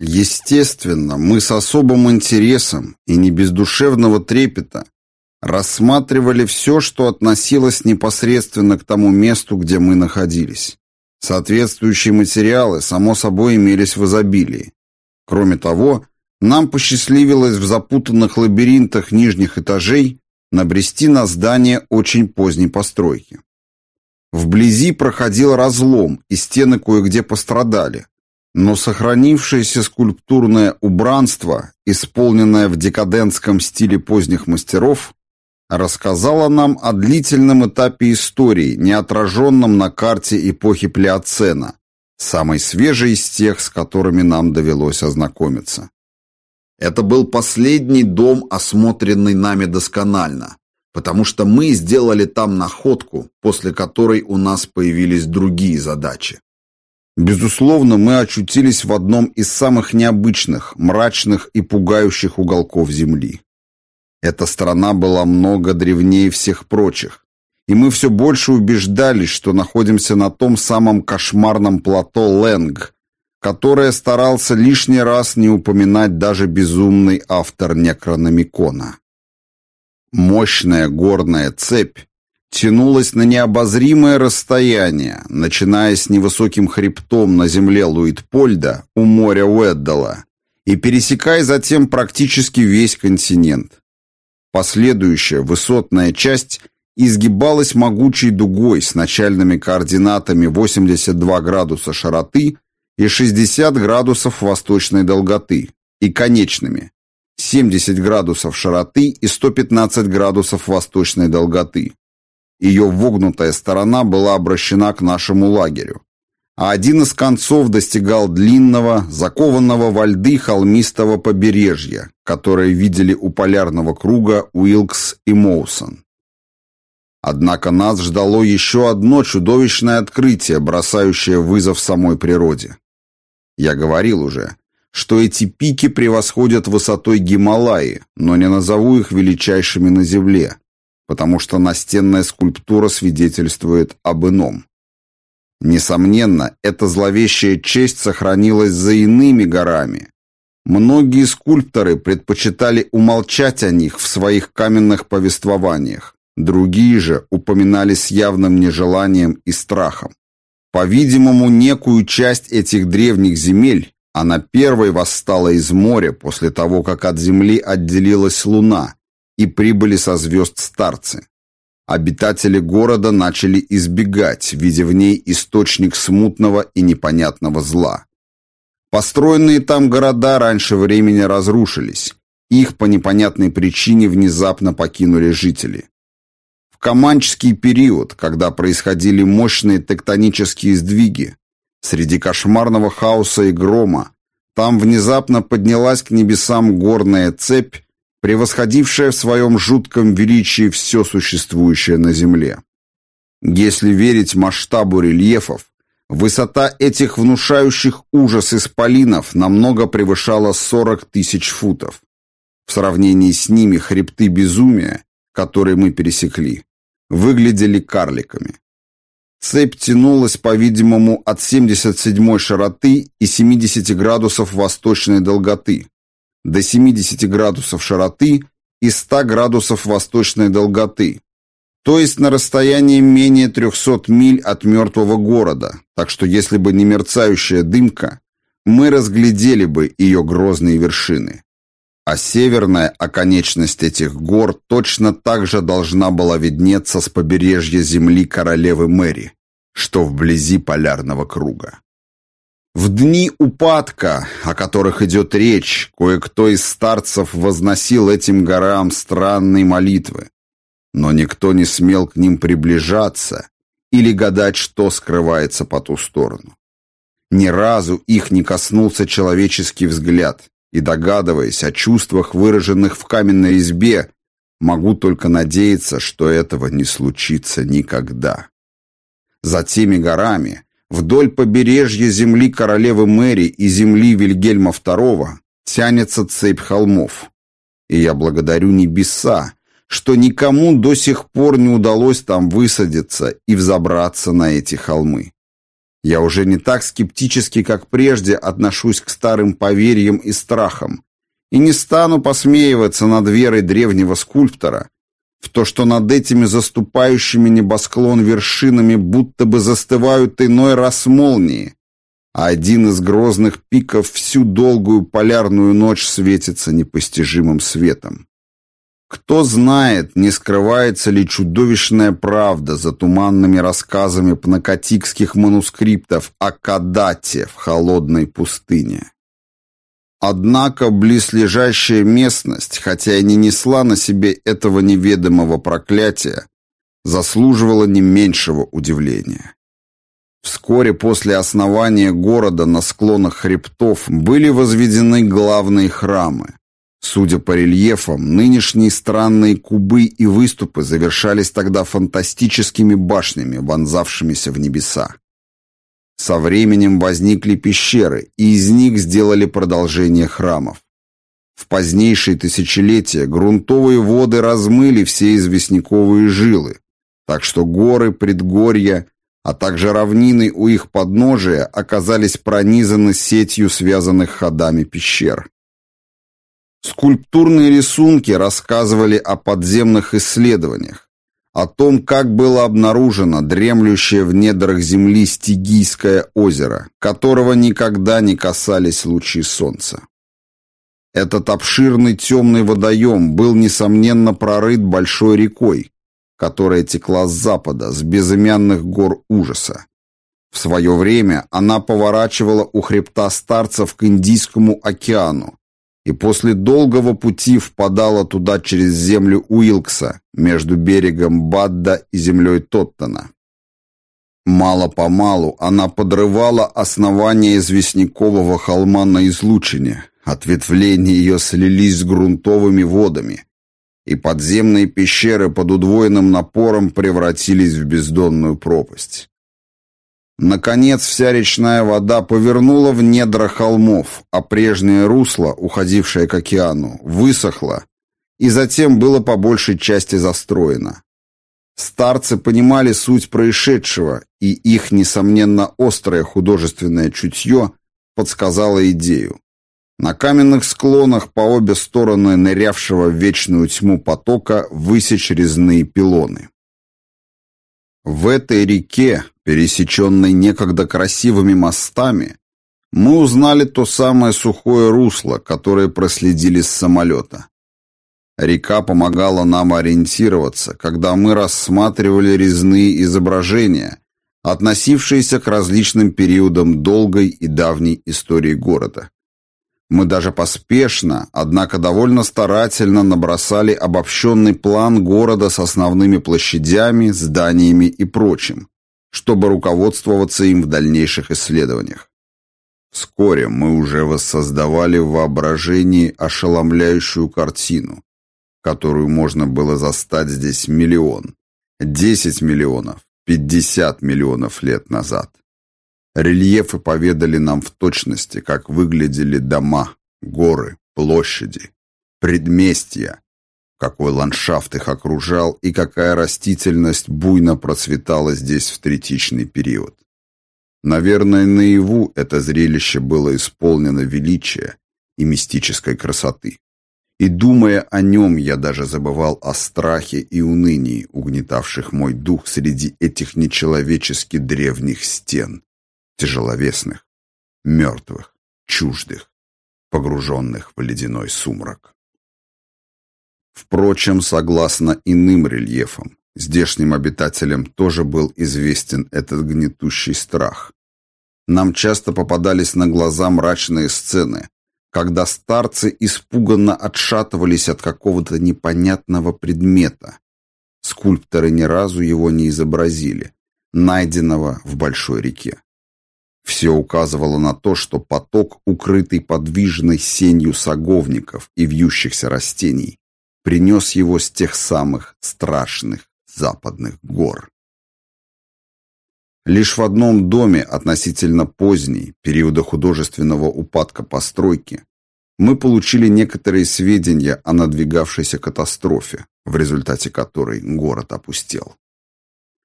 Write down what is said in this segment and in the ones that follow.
Естественно, мы с особым интересом и не без душевного трепета рассматривали все, что относилось непосредственно к тому месту, где мы находились. Соответствующие материалы, само собой, имелись в изобилии. Кроме того, нам посчастливилось в запутанных лабиринтах нижних этажей набрести на здание очень поздней постройки. Вблизи проходил разлом, и стены кое-где пострадали, но сохранившееся скульптурное убранство, исполненное в декадентском стиле поздних мастеров, рассказало нам о длительном этапе истории, не отраженном на карте эпохи Плеоцена, самой свежей из тех, с которыми нам довелось ознакомиться. Это был последний дом, осмотренный нами досконально, потому что мы сделали там находку, после которой у нас появились другие задачи. Безусловно, мы очутились в одном из самых необычных, мрачных и пугающих уголков Земли. Эта страна была много древнее всех прочих, и мы все больше убеждались, что находимся на том самом кошмарном плато Лэнг, которое старался лишний раз не упоминать даже безумный автор Некрономикона. Мощная горная цепь тянулась на необозримое расстояние, начиная с невысоким хребтом на земле Луитпольда у моря Уэддала и пересекая затем практически весь континент. Последующая высотная часть изгибалась могучей дугой с начальными координатами 82 градуса широты и 60 градусов восточной долготы, и конечными 70 градусов широты и 115 градусов восточной долготы. Ее вогнутая сторона была обращена к нашему лагерю, а один из концов достигал длинного, закованного во льды холмистого побережья, которое видели у полярного круга Уилкс и Моусон. Однако нас ждало еще одно чудовищное открытие, бросающее вызов самой природе. Я говорил уже, что эти пики превосходят высотой Гималаи, но не назову их величайшими на Земле, потому что настенная скульптура свидетельствует об ином. Несомненно, эта зловещая честь сохранилась за иными горами. Многие скульпторы предпочитали умолчать о них в своих каменных повествованиях, другие же упоминали с явным нежеланием и страхом. По-видимому, некую часть этих древних земель, она первой восстала из моря после того, как от земли отделилась луна, и прибыли со звезд старцы. Обитатели города начали избегать, видя в ней источник смутного и непонятного зла. Построенные там города раньше времени разрушились, их по непонятной причине внезапно покинули жители. Команческий период, когда происходили мощные тектонические сдвиги, среди кошмарного хаоса и грома, там внезапно поднялась к небесам горная цепь, превосходившая в своем жутком величии все существующее на Земле. Если верить масштабу рельефов, высота этих внушающих ужас исполинов намного превышала 40 тысяч футов. В сравнении с ними хребты безумия, которые мы пересекли, выглядели карликами. Цепь тянулась, по-видимому, от 77 широты и 70 градусов восточной долготы до 70 градусов широты и 100 градусов восточной долготы, то есть на расстоянии менее 300 миль от мертвого города, так что если бы не мерцающая дымка, мы разглядели бы ее грозные вершины. А северная оконечность этих гор точно так же должна была виднеться с побережья земли королевы Мэри, что вблизи полярного круга. В дни упадка, о которых идет речь, кое-кто из старцев возносил этим горам странные молитвы, но никто не смел к ним приближаться или гадать, что скрывается по ту сторону. Ни разу их не коснулся человеческий взгляд, и догадываясь о чувствах, выраженных в каменной избе, могу только надеяться, что этого не случится никогда. За теми горами, вдоль побережья земли королевы Мэри и земли Вильгельма II, тянется цепь холмов. И я благодарю небеса, что никому до сих пор не удалось там высадиться и взобраться на эти холмы. Я уже не так скептически, как прежде, отношусь к старым поверьям и страхам, и не стану посмеиваться над верой древнего скульптора в то, что над этими заступающими небосклон вершинами будто бы застывают иной раз молнии, а один из грозных пиков всю долгую полярную ночь светится непостижимым светом. Кто знает, не скрывается ли чудовищная правда за туманными рассказами пнакотикских манускриптов о Кадате в холодной пустыне. Однако близлежащая местность, хотя и не несла на себе этого неведомого проклятия, заслуживала не меньшего удивления. Вскоре после основания города на склонах хребтов были возведены главные храмы, Судя по рельефам, нынешние странные кубы и выступы завершались тогда фантастическими башнями, вонзавшимися в небеса. Со временем возникли пещеры, и из них сделали продолжение храмов. В позднейшие тысячелетия грунтовые воды размыли все известняковые жилы, так что горы, предгорья, а также равнины у их подножия оказались пронизаны сетью связанных ходами пещер. Скульптурные рисунки рассказывали о подземных исследованиях, о том, как было обнаружено дремлющее в недрах земли Стигийское озеро, которого никогда не касались лучи солнца. Этот обширный темный водоем был, несомненно, прорыт большой рекой, которая текла с запада, с безымянных гор ужаса. В свое время она поворачивала у хребта старцев к Индийскому океану, и после долгого пути впадала туда через землю Уилкса, между берегом Бадда и землей Тоттона. Мало-помалу она подрывала основание известнякового холма на излучине, ответвления ее слились с грунтовыми водами, и подземные пещеры под удвоенным напором превратились в бездонную пропасть. Наконец вся речная вода повернула в недра холмов, а прежнее русло, уходившее к океану, высохло и затем было по большей части застроено. Старцы понимали суть происшедшего, и их, несомненно, острое художественное чутье подсказало идею. На каменных склонах по обе стороны нырявшего в вечную тьму потока высечь резные пилоны. В этой реке, пересеченной некогда красивыми мостами, мы узнали то самое сухое русло, которое проследили с самолета. Река помогала нам ориентироваться, когда мы рассматривали резные изображения, относившиеся к различным периодам долгой и давней истории города. Мы даже поспешно, однако довольно старательно набросали обобщенный план города с основными площадями, зданиями и прочим, чтобы руководствоваться им в дальнейших исследованиях. Вскоре мы уже воссоздавали в воображении ошеломляющую картину, которую можно было застать здесь миллион, десять миллионов, пятьдесят миллионов лет назад. Рельефы поведали нам в точности, как выглядели дома, горы, площади, предместья, какой ландшафт их окружал и какая растительность буйно процветала здесь в третичный период. Наверное, наяву это зрелище было исполнено величия и мистической красоты. И, думая о нем, я даже забывал о страхе и унынии, угнетавших мой дух среди этих нечеловечески древних стен, тяжеловесных, мертвых, чуждых, погруженных в ледяной сумрак. Впрочем, согласно иным рельефам, здешним обитателям тоже был известен этот гнетущий страх. Нам часто попадались на глаза мрачные сцены, когда старцы испуганно отшатывались от какого-то непонятного предмета. Скульпторы ни разу его не изобразили, найденного в большой реке. Все указывало на то, что поток, укрытый подвижной сенью саговников и вьющихся растений, принес его с тех самых страшных западных гор. Лишь в одном доме, относительно поздней, периода художественного упадка постройки, мы получили некоторые сведения о надвигавшейся катастрофе, в результате которой город опустел.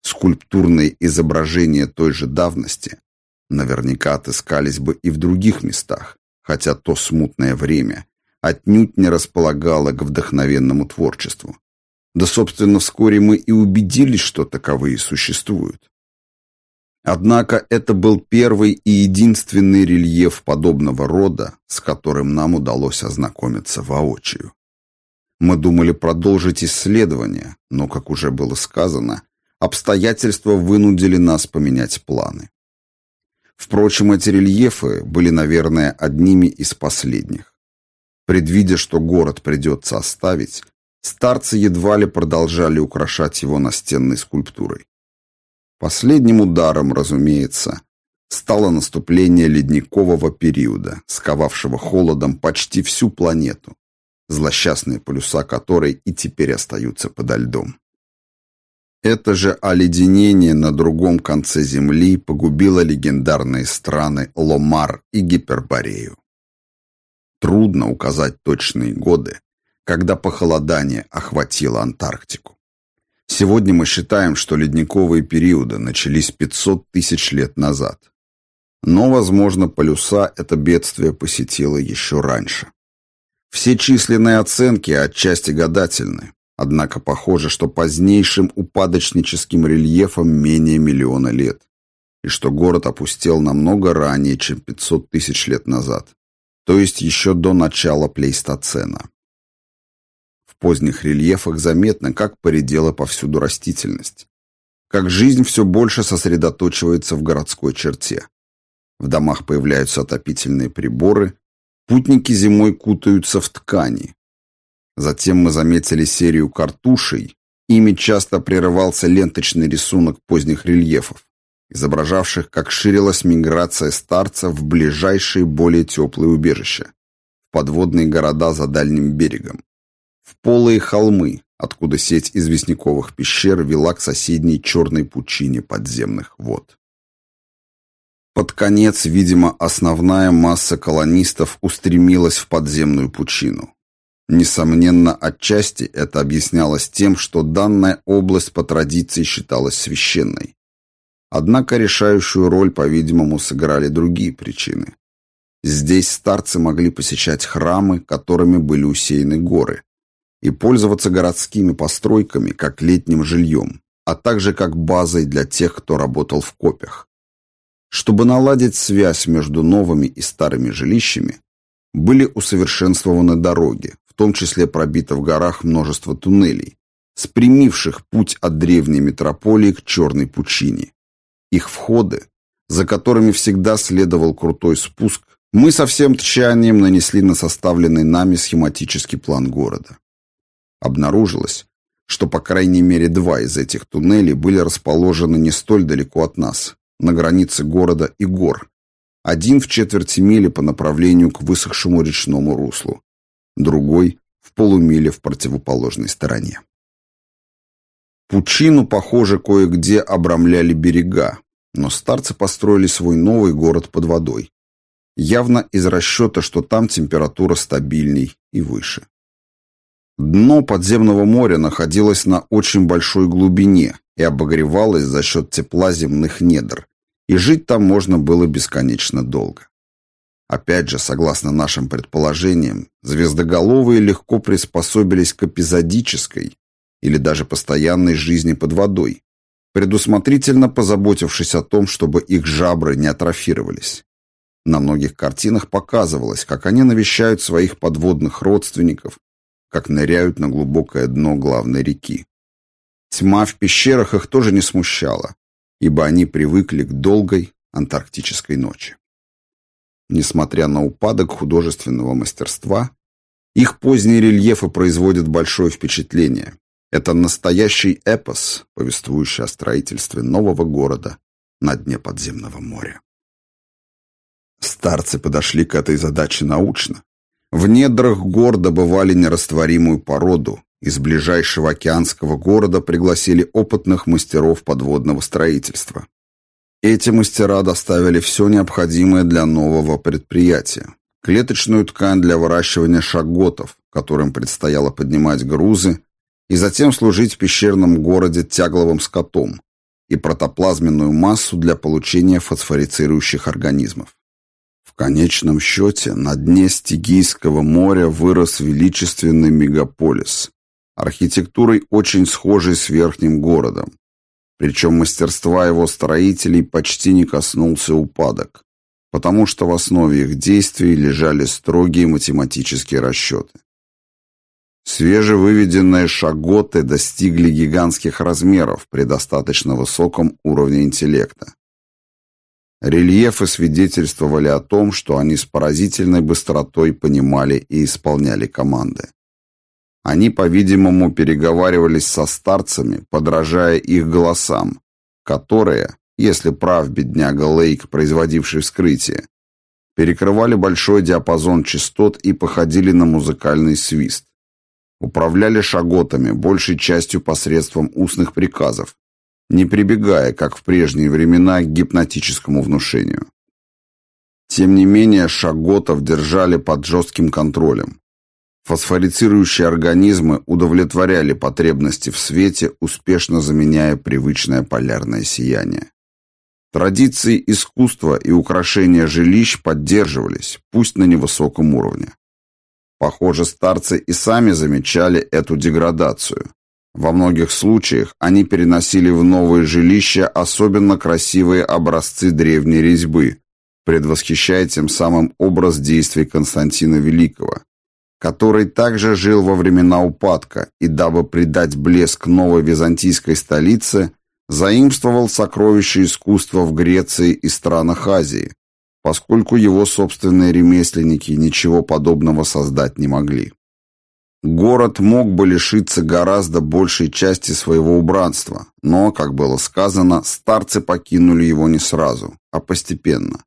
Скульптурные изображения той же давности наверняка отыскались бы и в других местах, хотя то смутное время отнюдь не располагало к вдохновенному творчеству. Да, собственно, вскоре мы и убедились, что таковые существуют. Однако это был первый и единственный рельеф подобного рода, с которым нам удалось ознакомиться воочию. Мы думали продолжить исследование, но, как уже было сказано, обстоятельства вынудили нас поменять планы. Впрочем, эти рельефы были, наверное, одними из последних. Предвидя, что город придется оставить, старцы едва ли продолжали украшать его настенной скульптурой. Последним ударом, разумеется, стало наступление ледникового периода, сковавшего холодом почти всю планету, злосчастные полюса которой и теперь остаются подо льдом. Это же оледенение на другом конце Земли погубило легендарные страны Ломар и Гиперборею. Трудно указать точные годы, когда похолодание охватило Антарктику. Сегодня мы считаем, что ледниковые периоды начались 500 тысяч лет назад. Но, возможно, полюса это бедствие посетило еще раньше. Все численные оценки отчасти гадательны, однако похоже, что позднейшим упадочническим рельефом менее миллиона лет, и что город опустел намного ранее, чем 500 тысяч лет назад, то есть еще до начала плейстоцена. В поздних рельефах заметно, как поредела повсюду растительность, как жизнь все больше сосредоточивается в городской черте. В домах появляются отопительные приборы, Путники зимой кутаются в ткани. Затем мы заметили серию картушей. Ими часто прерывался ленточный рисунок поздних рельефов, изображавших, как ширилась миграция старцев в ближайшие более теплые убежища, в подводные города за дальним берегом, в полые холмы, откуда сеть известняковых пещер вела к соседней черной пучине подземных вод. Под конец, видимо, основная масса колонистов устремилась в подземную пучину. Несомненно, отчасти это объяснялось тем, что данная область по традиции считалась священной. Однако решающую роль, по-видимому, сыграли другие причины. Здесь старцы могли посещать храмы, которыми были усеяны горы, и пользоваться городскими постройками как летним жильем, а также как базой для тех, кто работал в копях. Чтобы наладить связь между новыми и старыми жилищами, были усовершенствованы дороги, том числе пробито в горах множество туннелей, спрямивших путь от древней метрополии к черной пучине. Их входы, за которыми всегда следовал крутой спуск, мы со всем тщанием нанесли на составленный нами схематический план города. Обнаружилось, что по крайней мере два из этих туннелей были расположены не столь далеко от нас, на границе города и гор, один в четверти мили по направлению к высохшему речному руслу, другой в полумиле в противоположной стороне. Пучину, похоже, кое-где обрамляли берега, но старцы построили свой новый город под водой, явно из расчета, что там температура стабильней и выше. Дно подземного моря находилось на очень большой глубине и обогревалось за счет тепла земных недр, и жить там можно было бесконечно долго. Опять же, согласно нашим предположениям, звездоголовые легко приспособились к эпизодической или даже постоянной жизни под водой, предусмотрительно позаботившись о том, чтобы их жабры не атрофировались. На многих картинах показывалось, как они навещают своих подводных родственников, как ныряют на глубокое дно главной реки. Тьма в пещерах их тоже не смущала, ибо они привыкли к долгой антарктической ночи. Несмотря на упадок художественного мастерства, их поздние рельефы производят большое впечатление. Это настоящий эпос, повествующий о строительстве нового города на дне подземного моря. Старцы подошли к этой задаче научно. В недрах гор добывали нерастворимую породу, из ближайшего океанского города пригласили опытных мастеров подводного строительства. Эти мастера доставили все необходимое для нового предприятия. Клеточную ткань для выращивания шаготов, которым предстояло поднимать грузы, и затем служить в пещерном городе тягловым скотом, и протоплазменную массу для получения фосфорицирующих организмов. В конечном счете на дне Стигийского моря вырос величественный мегаполис, архитектурой очень схожий с верхним городом. Причем мастерства его строителей почти не коснулся упадок, потому что в основе их действий лежали строгие математические расчеты. Свежевыведенные шаготы достигли гигантских размеров при достаточно высоком уровне интеллекта. Рельефы свидетельствовали о том, что они с поразительной быстротой понимали и исполняли команды. Они, по-видимому, переговаривались со старцами, подражая их голосам, которые, если прав бедняга Лейк, производивший вскрытие, перекрывали большой диапазон частот и походили на музыкальный свист. Управляли шаготами, большей частью посредством устных приказов, не прибегая, как в прежние времена, к гипнотическому внушению. Тем не менее, шаготов держали под жестким контролем. Фосфорицирующие организмы удовлетворяли потребности в свете, успешно заменяя привычное полярное сияние. Традиции искусства и украшения жилищ поддерживались, пусть на невысоком уровне. Похоже, старцы и сами замечали эту деградацию. Во многих случаях они переносили в новые жилища особенно красивые образцы древней резьбы, предвосхищая тем самым образ действий Константина Великого, который также жил во времена упадка и, дабы придать блеск новой византийской столице, заимствовал сокровища искусства в Греции и странах Азии, поскольку его собственные ремесленники ничего подобного создать не могли. Город мог бы лишиться гораздо большей части своего убранства, но, как было сказано, старцы покинули его не сразу, а постепенно.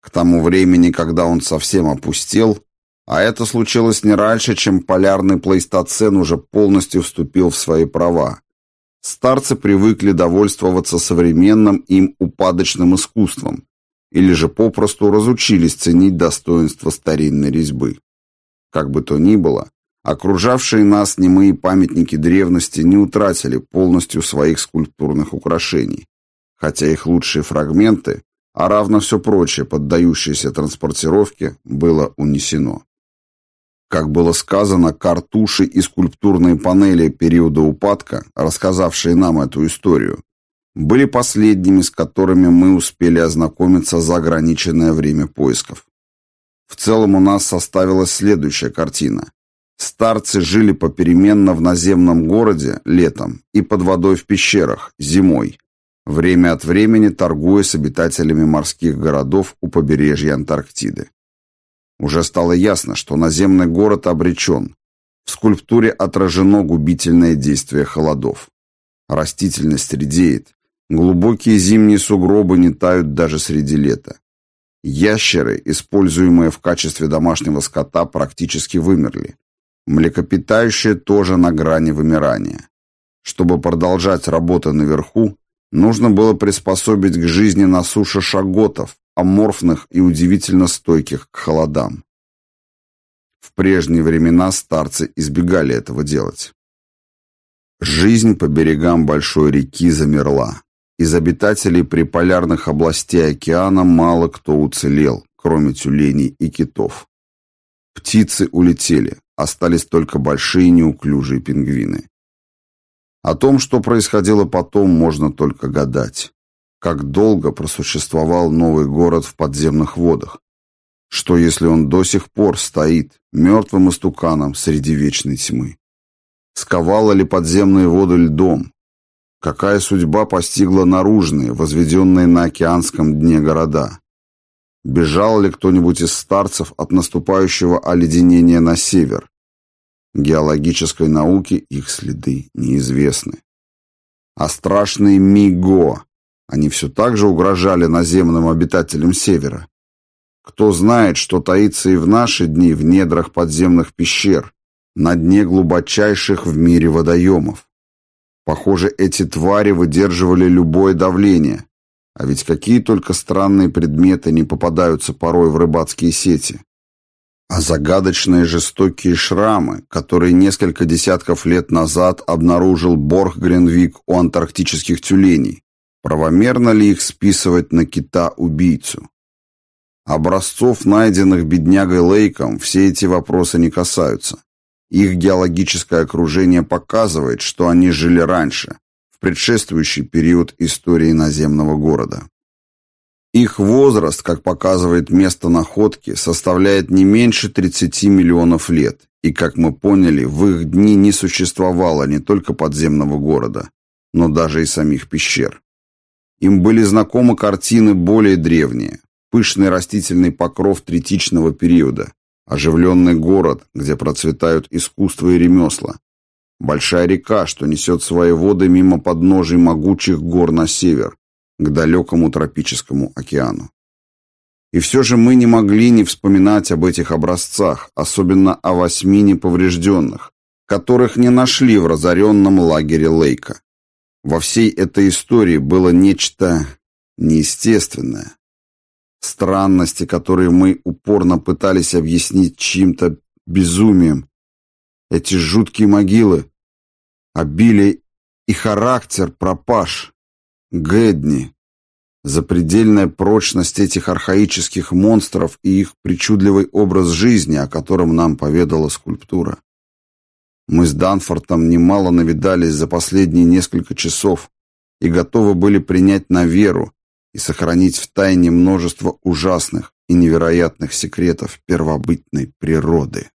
К тому времени, когда он совсем опустел, а это случилось не раньше, чем полярный плейстоцен уже полностью вступил в свои права, старцы привыкли довольствоваться современным им упадочным искусством, или же попросту разучились ценить достоинство старинной резьбы. Как бы то ни было, окружавшие нас немые памятники древности не утратили полностью своих скульптурных украшений, хотя их лучшие фрагменты, а равно все прочее, поддающееся транспортировке, было унесено. Как было сказано, картуши и скульптурные панели периода упадка, рассказавшие нам эту историю, были последними, с которыми мы успели ознакомиться за ограниченное время поисков. В целом у нас составилась следующая картина. Старцы жили попеременно в наземном городе летом и под водой в пещерах зимой, время от времени торгуя с обитателями морских городов у побережья Антарктиды. Уже стало ясно, что наземный город обречен. В скульптуре отражено губительное действие холодов. Растительность редеет, Глубокие зимние сугробы не тают даже среди лета. Ящеры, используемые в качестве домашнего скота, практически вымерли. Млекопитающие тоже на грани вымирания. Чтобы продолжать работу наверху, нужно было приспособить к жизни на суше шаготов, аморфных и удивительно стойких к холодам. В прежние времена старцы избегали этого делать. Жизнь по берегам большой реки замерла. Из обитателей приполярных областей океана мало кто уцелел, кроме тюленей и китов. Птицы улетели, остались только большие неуклюжие пингвины. О том, что происходило потом, можно только гадать. Как долго просуществовал новый город в подземных водах? Что, если он до сих пор стоит, мертвым истуканом среди вечной тьмы? Сковала ли подземные воды льдом? Какая судьба постигла наружные, возведенные на океанском дне города? Бежал ли кто-нибудь из старцев от наступающего оледенения на север? Геологической науке их следы неизвестны. А страшные Миго, они все так же угрожали наземным обитателям севера. Кто знает, что таится и в наши дни в недрах подземных пещер, на дне глубочайших в мире водоемов. Похоже, эти твари выдерживали любое давление. А ведь какие только странные предметы не попадаются порой в рыбацкие сети. а загадочные жестокие шрамы, которые несколько десятков лет назад обнаружил Борг Гренвик у антарктических тюленей, правомерно ли их списывать на кита-убийцу? Образцов, найденных беднягой Лейком, все эти вопросы не касаются. Их геологическое окружение показывает, что они жили раньше, в предшествующий период истории наземного города. Их возраст, как показывает место находки, составляет не меньше 30 миллионов лет, и, как мы поняли, в их дни не существовало не только подземного города, но даже и самих пещер. Им были знакомы картины более древние, пышный растительный покров третичного периода, оживленный город, где процветают искусство и ремесла, большая река, что несет свои воды мимо подножий могучих гор на север, к далекому тропическому океану. И все же мы не могли не вспоминать об этих образцах, особенно о восьми неповрежденных, которых не нашли в разоренном лагере Лейка. Во всей этой истории было нечто неестественное. Странности, которые мы упорно пытались объяснить чьим-то безумием. Эти жуткие могилы, обилие и характер пропаж. Гэдни. Запредельная прочность этих архаических монстров и их причудливый образ жизни, о котором нам поведала скульптура. Мы с Данфортом немало навидались за последние несколько часов и готовы были принять на веру и сохранить в тайне множество ужасных и невероятных секретов первобытной природы.